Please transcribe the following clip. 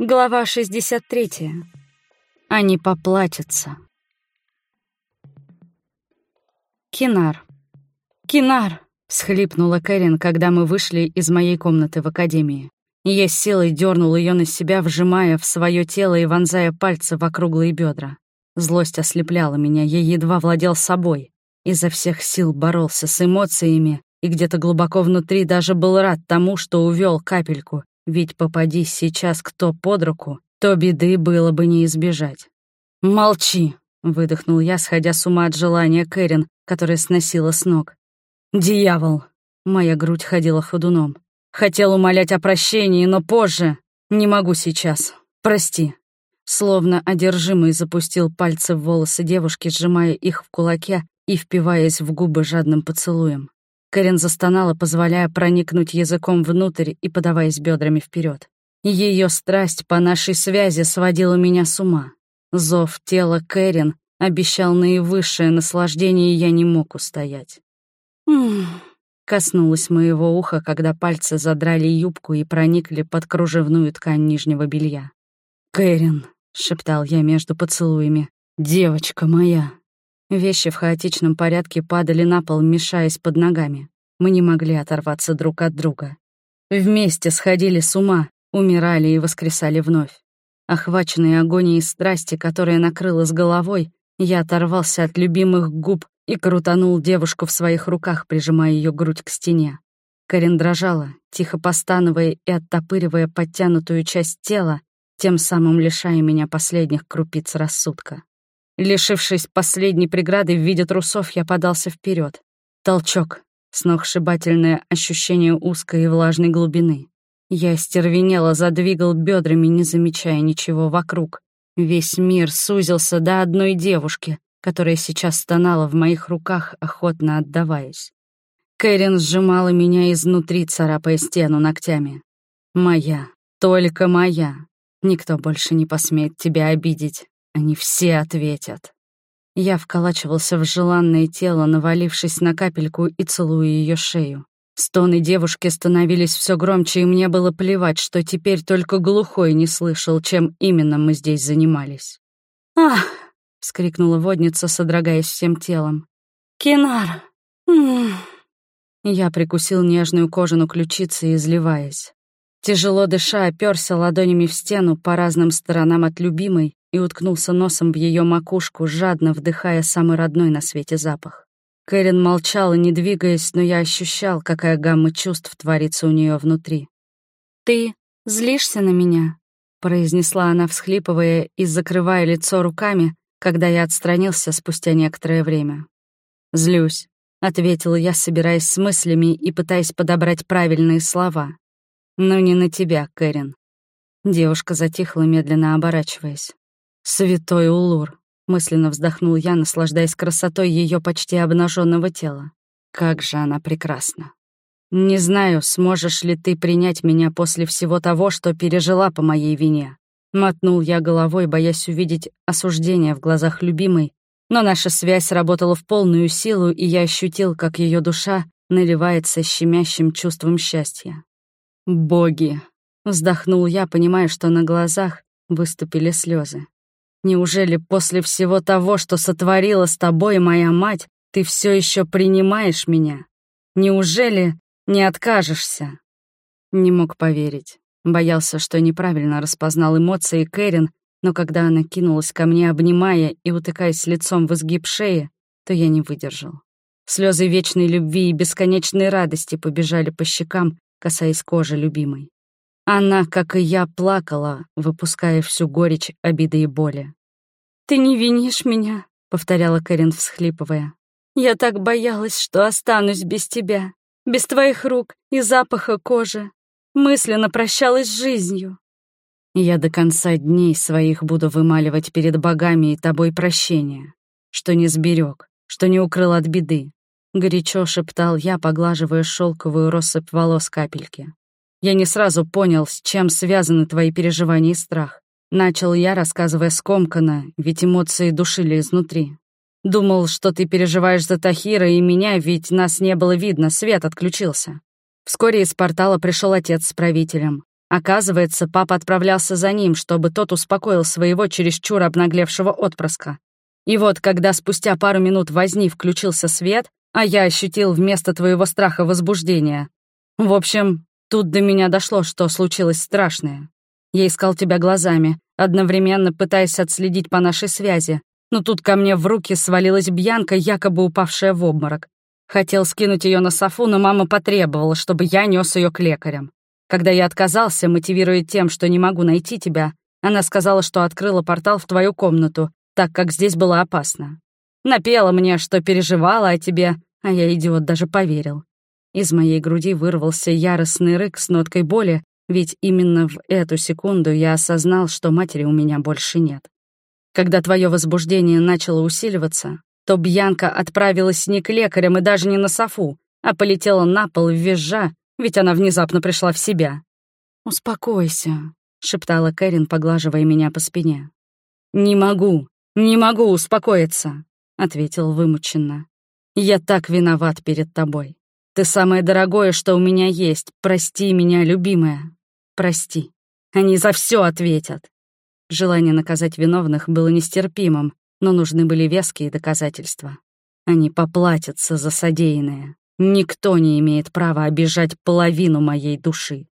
Глава 63. Они поплатятся. Кинар. Кинар! всхлипнула Кэрин, когда мы вышли из моей комнаты в академии. Я силой дернул ее на себя, вжимая в свое тело и вонзая пальцы в округлые бедра. Злость ослепляла меня, я едва владел собой. Изо всех сил боролся с эмоциями и где-то глубоко внутри даже был рад тому, что увел капельку, ведь попадись сейчас кто под руку, то беды было бы не избежать. «Молчи!» — выдохнул я, сходя с ума от желания Кэрин, которая сносила с ног. «Дьявол!» — моя грудь ходила ходуном. «Хотел умолять о прощении, но позже. Не могу сейчас. Прости». Словно одержимый запустил пальцы в волосы девушки, сжимая их в кулаке и впиваясь в губы жадным поцелуем. Кэрин застонала, позволяя проникнуть языком внутрь и подаваясь бедрами вперед. Ее страсть по нашей связи сводила меня с ума. Зов тела Кэрин обещал наивысшее наслаждение, и я не мог устоять. Коснулась моего уха, когда пальцы задрали юбку и проникли под кружевную ткань нижнего белья. «Кэрин», — шептал я между поцелуями, — «девочка моя». Вещи в хаотичном порядке падали на пол, мешаясь под ногами. Мы не могли оторваться друг от друга. Вместе сходили с ума, умирали и воскресали вновь. Охваченный агонией страсти, которая накрыла с головой, я оторвался от любимых губ и крутанул девушку в своих руках, прижимая ее грудь к стене. Карин дрожала, тихо постановая и оттопыривая подтянутую часть тела, тем самым лишая меня последних крупиц рассудка. Лишившись последней преграды в виде трусов, я подался вперед. Толчок, сногсшибательное ощущение узкой и влажной глубины. Я стервенело задвигал бедрами, не замечая ничего вокруг. Весь мир сузился до одной девушки, которая сейчас стонала в моих руках, охотно отдаваясь. Кэрин сжимала меня изнутри, царапая стену ногтями. «Моя, только моя. Никто больше не посмеет тебя обидеть. Они все ответят. Я вколачивался в желанное тело, навалившись на капельку и целуя ее шею. Стоны девушки становились все громче, и мне было плевать, что теперь только глухой не слышал, чем именно мы здесь занимались. «Ах!» — вскрикнула водница, содрогаясь всем телом. «Кинар!» Я прикусил нежную кожану ключицы, изливаясь. Тяжело дыша, оперся ладонями в стену по разным сторонам от любимой и уткнулся носом в ее макушку, жадно вдыхая самый родной на свете запах. Кэрин молчала, не двигаясь, но я ощущал, какая гамма чувств творится у нее внутри. «Ты злишься на меня?» — произнесла она, всхлипывая и закрывая лицо руками, когда я отстранился спустя некоторое время. «Злюсь», — ответила я, собираясь с мыслями и пытаясь подобрать правильные слова. «Но не на тебя, Кэрин». Девушка затихла, медленно оборачиваясь. «Святой Улур», — мысленно вздохнул я, наслаждаясь красотой ее почти обнаженного тела. «Как же она прекрасна!» «Не знаю, сможешь ли ты принять меня после всего того, что пережила по моей вине». Мотнул я головой, боясь увидеть осуждение в глазах любимой, но наша связь работала в полную силу, и я ощутил, как ее душа наливается щемящим чувством счастья. «Боги!» — вздохнул я, понимая, что на глазах выступили слезы. Неужели после всего того, что сотворила с тобой моя мать, ты все еще принимаешь меня? Неужели не откажешься?» Не мог поверить. Боялся, что неправильно распознал эмоции Кэрин, но когда она кинулась ко мне, обнимая и утыкаясь лицом в изгиб шеи, то я не выдержал. Слезы вечной любви и бесконечной радости побежали по щекам, касаясь кожи любимой. Она, как и я, плакала, выпуская всю горечь обиды и боли. «Ты не винишь меня», — повторяла Кэрин, всхлипывая. «Я так боялась, что останусь без тебя, без твоих рук и запаха кожи. Мысленно прощалась с жизнью». «Я до конца дней своих буду вымаливать перед богами и тобой прощение, что не сберег, что не укрыл от беды», — горячо шептал я, поглаживая шелковую россыпь волос капельки. Я не сразу понял, с чем связаны твои переживания и страх. Начал я, рассказывая скомканно, ведь эмоции душили изнутри. Думал, что ты переживаешь за Тахира и меня, ведь нас не было видно, свет отключился. Вскоре из портала пришел отец с правителем. Оказывается, папа отправлялся за ним, чтобы тот успокоил своего чересчур обнаглевшего отпрыска. И вот, когда спустя пару минут возни включился свет, а я ощутил вместо твоего страха возбуждение. В общем, тут до меня дошло, что случилось страшное. Я искал тебя глазами, одновременно пытаясь отследить по нашей связи, но тут ко мне в руки свалилась Бьянка, якобы упавшая в обморок. Хотел скинуть ее на софу, но мама потребовала, чтобы я нес ее к лекарям. Когда я отказался, мотивируя тем, что не могу найти тебя, она сказала, что открыла портал в твою комнату, так как здесь было опасно. Напела мне, что переживала о тебе, а я, идиот, даже поверил. Из моей груди вырвался яростный рык с ноткой боли, ведь именно в эту секунду я осознал, что матери у меня больше нет. Когда твое возбуждение начало усиливаться, то Бьянка отправилась не к лекарям и даже не на софу, а полетела на пол, визжа, ведь она внезапно пришла в себя. «Успокойся», — шептала Кэрин, поглаживая меня по спине. «Не могу, не могу успокоиться», — ответил вымученно. «Я так виноват перед тобой. Ты самое дорогое, что у меня есть. Прости меня, любимая. Прости. Они за все ответят». Желание наказать виновных было нестерпимым, но нужны были веские доказательства. Они поплатятся за содеянное. Никто не имеет права обижать половину моей души.